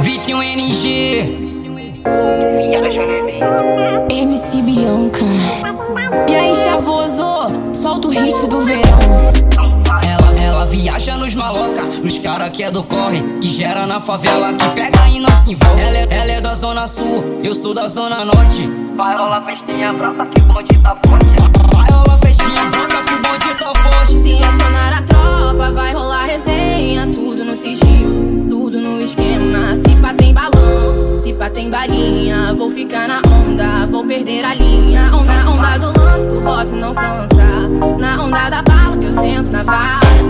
Vitinho NG. Viaja, neném. MC Bianca. E aí, chavoso, solta o hit do verão. Ela, ela viaja nos maloca, nos cara que é do corre, que gera na favela, que pega e não se envolve. Ela é, ela é da zona sul, eu sou da zona norte. Vai rolar festinha brota que o bonde tá forte. Tem balinha. Vou ficar na onda, vou perder a linha. Onda, onda do lance, o boss não cansa. Na onda da bala que eu sento na vara.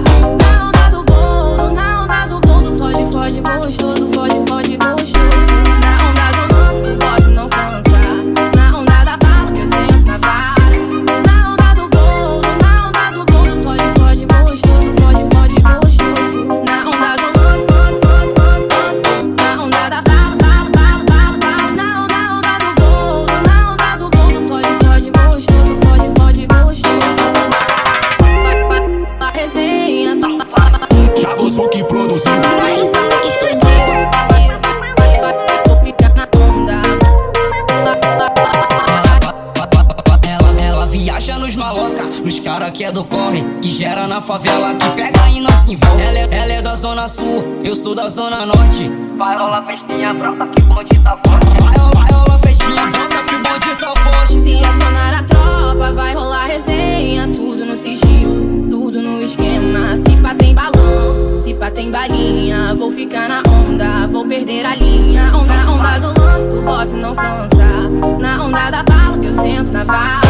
Que é do corre, que gera na favela, que pega e não se envolve. Ela é, ela é da zona sul, eu sou da zona norte. Vai rolar festinha brota que o bonde tá forte. Vai, rolar- vai rolar festinha branca que o bonde tá forte. Se acionar a tropa, vai rolar resenha. Tudo no sigilo, tudo no esquema. Se pá tem balão, se pá tem balinha. Vou ficar na onda, vou perder a linha. Onda, onda do lance, o boss não cansa. Na onda da bala que eu sento na vara.